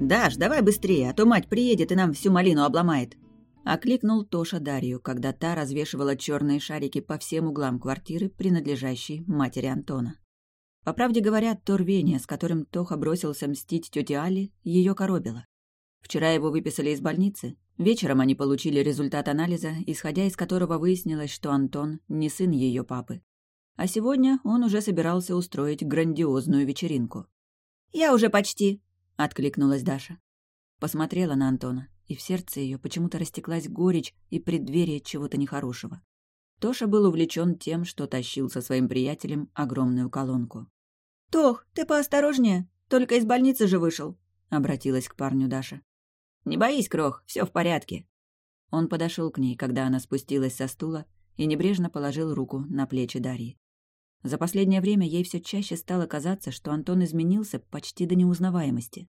«Даш, давай быстрее, а то мать приедет и нам всю малину обломает!» Окликнул Тоша Дарью, когда та развешивала черные шарики по всем углам квартиры, принадлежащей матери Антона. По правде говоря, то рвение, с которым Тоха бросился мстить тете Али, ее коробило. Вчера его выписали из больницы. Вечером они получили результат анализа, исходя из которого выяснилось, что Антон не сын ее папы. А сегодня он уже собирался устроить грандиозную вечеринку. «Я уже почти», — откликнулась Даша. Посмотрела на Антона, и в сердце ее почему-то растеклась горечь и преддверие чего-то нехорошего. Тоша был увлечен тем, что тащил со своим приятелем огромную колонку. «Тох, ты поосторожнее, только из больницы же вышел», — обратилась к парню Даша. «Не боись, Крох, все в порядке». Он подошел к ней, когда она спустилась со стула, и небрежно положил руку на плечи Дарьи. За последнее время ей все чаще стало казаться, что Антон изменился почти до неузнаваемости.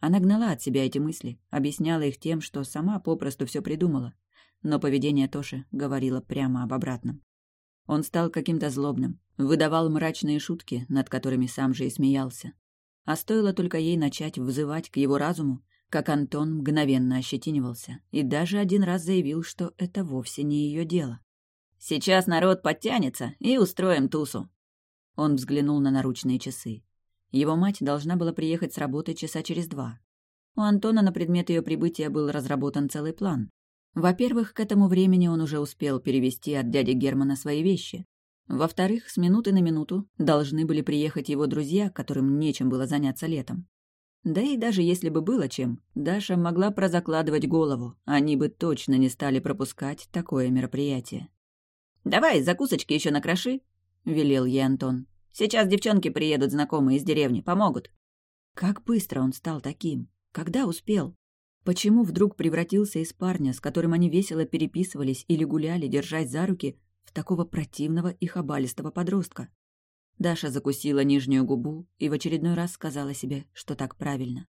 Она гнала от себя эти мысли, объясняла их тем, что сама попросту все придумала, но поведение Тоши говорило прямо об обратном. Он стал каким-то злобным, выдавал мрачные шутки, над которыми сам же и смеялся. А стоило только ей начать взывать к его разуму, как Антон мгновенно ощетинивался и даже один раз заявил, что это вовсе не ее дело. «Сейчас народ подтянется, и устроим тусу». Он взглянул на наручные часы. Его мать должна была приехать с работы часа через два. У Антона на предмет ее прибытия был разработан целый план. Во-первых, к этому времени он уже успел перевести от дяди Германа свои вещи. Во-вторых, с минуты на минуту должны были приехать его друзья, которым нечем было заняться летом. Да и даже если бы было чем, Даша могла прозакладывать голову, они бы точно не стали пропускать такое мероприятие. «Давай закусочки еще накроши», — велел ей Антон. «Сейчас девчонки приедут знакомые из деревни, помогут». Как быстро он стал таким? Когда успел? Почему вдруг превратился из парня, с которым они весело переписывались или гуляли, держась за руки, в такого противного и хабалистого подростка? Даша закусила нижнюю губу и в очередной раз сказала себе, что так правильно.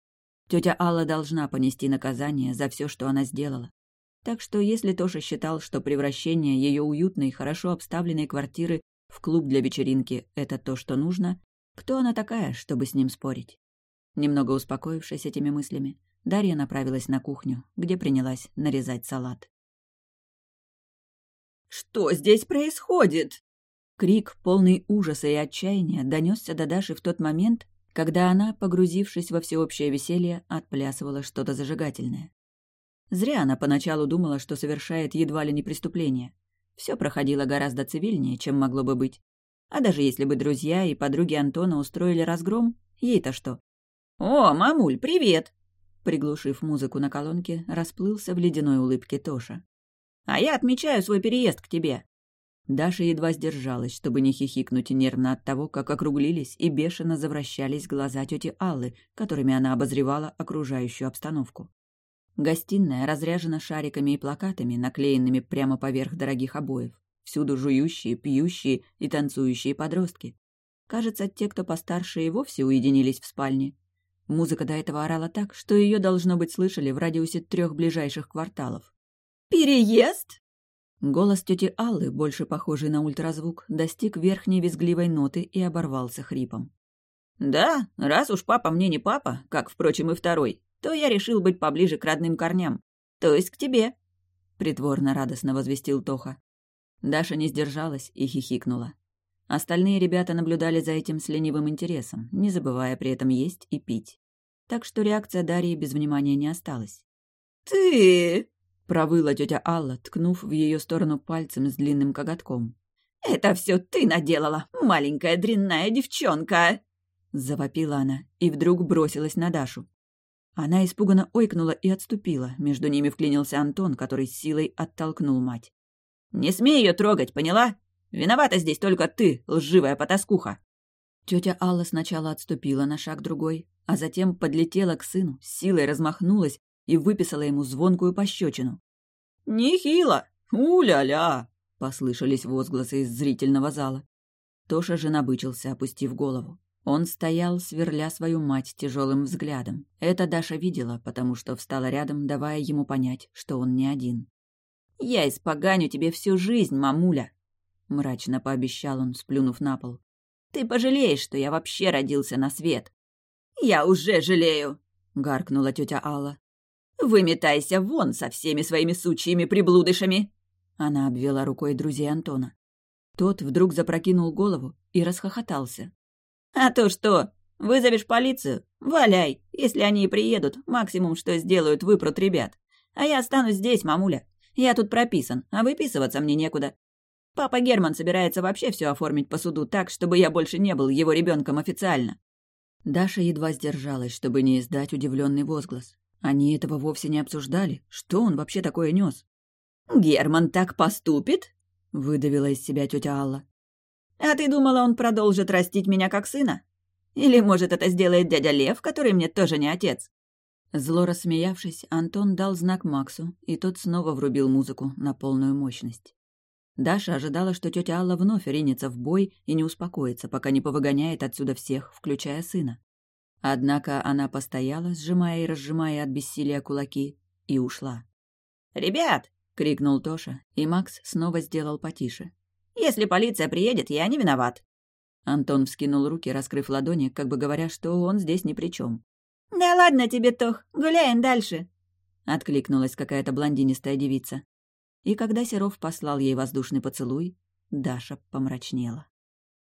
Тетя Алла должна понести наказание за все, что она сделала. Так что если Тоша считал, что превращение ее уютной, хорошо обставленной квартиры в клуб для вечеринки — это то, что нужно, кто она такая, чтобы с ним спорить? Немного успокоившись этими мыслями, Дарья направилась на кухню, где принялась нарезать салат. «Что здесь происходит?» Крик, полный ужаса и отчаяния, донесся до Даши в тот момент, когда она, погрузившись во всеобщее веселье, отплясывала что-то зажигательное. Зря она поначалу думала, что совершает едва ли не преступление. Все проходило гораздо цивильнее, чем могло бы быть. А даже если бы друзья и подруги Антона устроили разгром, ей-то что? «О, мамуль, привет!» Приглушив музыку на колонке, расплылся в ледяной улыбке Тоша. «А я отмечаю свой переезд к тебе». Даша едва сдержалась, чтобы не хихикнуть нервно от того, как округлились и бешено завращались глаза тети Аллы, которыми она обозревала окружающую обстановку. Гостиная разряжена шариками и плакатами, наклеенными прямо поверх дорогих обоев. Всюду жующие, пьющие и танцующие подростки. Кажется, те, кто постарше, и вовсе уединились в спальне. Музыка до этого орала так, что ее, должно быть, слышали в радиусе трех ближайших кварталов. «Переезд?» Голос тети Аллы, больше похожий на ультразвук, достиг верхней визгливой ноты и оборвался хрипом. «Да, раз уж папа мне не папа, как, впрочем, и второй, то я решил быть поближе к родным корням, то есть к тебе», — притворно радостно возвестил Тоха. Даша не сдержалась и хихикнула. Остальные ребята наблюдали за этим с ленивым интересом, не забывая при этом есть и пить. Так что реакция Дарьи без внимания не осталась. «Ты...» — провыла тетя Алла, ткнув в ее сторону пальцем с длинным коготком. «Это все ты наделала, маленькая дрянная девчонка!» Завопила она и вдруг бросилась на Дашу. Она испуганно ойкнула и отступила. Между ними вклинился Антон, который с силой оттолкнул мать. «Не смей ее трогать, поняла? Виновата здесь только ты, лживая потаскуха!» Тетя Алла сначала отступила на шаг другой, а затем подлетела к сыну, силой размахнулась и выписала ему звонкую пощечину. «Нехило! У-ля-ля!» — послышались возгласы из зрительного зала. Тоша же набычился, опустив голову. Он стоял, сверля свою мать тяжелым взглядом. Это Даша видела, потому что встала рядом, давая ему понять, что он не один. «Я испоганю тебе всю жизнь, мамуля!» мрачно пообещал он, сплюнув на пол. Ты пожалеешь, что я вообще родился на свет. Я уже жалею, — гаркнула тетя Алла. «Выметайся вон со всеми своими сучьими приблудышами!» Она обвела рукой друзей Антона. Тот вдруг запрокинул голову и расхохотался. «А то что? Вызовешь полицию? Валяй! Если они и приедут, максимум, что сделают, выпрут ребят. А я останусь здесь, мамуля. Я тут прописан, а выписываться мне некуда. Папа Герман собирается вообще все оформить по суду так, чтобы я больше не был его ребенком официально. Даша едва сдержалась, чтобы не издать удивленный возглас. Они этого вовсе не обсуждали. Что он вообще такое нес? «Герман так поступит?» — выдавила из себя тетя Алла. «А ты думала, он продолжит растить меня как сына? Или, может, это сделает дядя Лев, который мне тоже не отец?» Зло рассмеявшись, Антон дал знак Максу, и тот снова врубил музыку на полную мощность. Даша ожидала, что тетя Алла вновь ринется в бой и не успокоится, пока не повыгоняет отсюда всех, включая сына. Однако она постояла, сжимая и разжимая от бессилия кулаки, и ушла. «Ребят!» — крикнул Тоша, и Макс снова сделал потише. «Если полиция приедет, я не виноват». Антон вскинул руки, раскрыв ладони, как бы говоря, что он здесь ни при чем. «Да ладно тебе, Тох, гуляем дальше!» — откликнулась какая-то блондинистая девица. И когда Серов послал ей воздушный поцелуй, Даша помрачнела.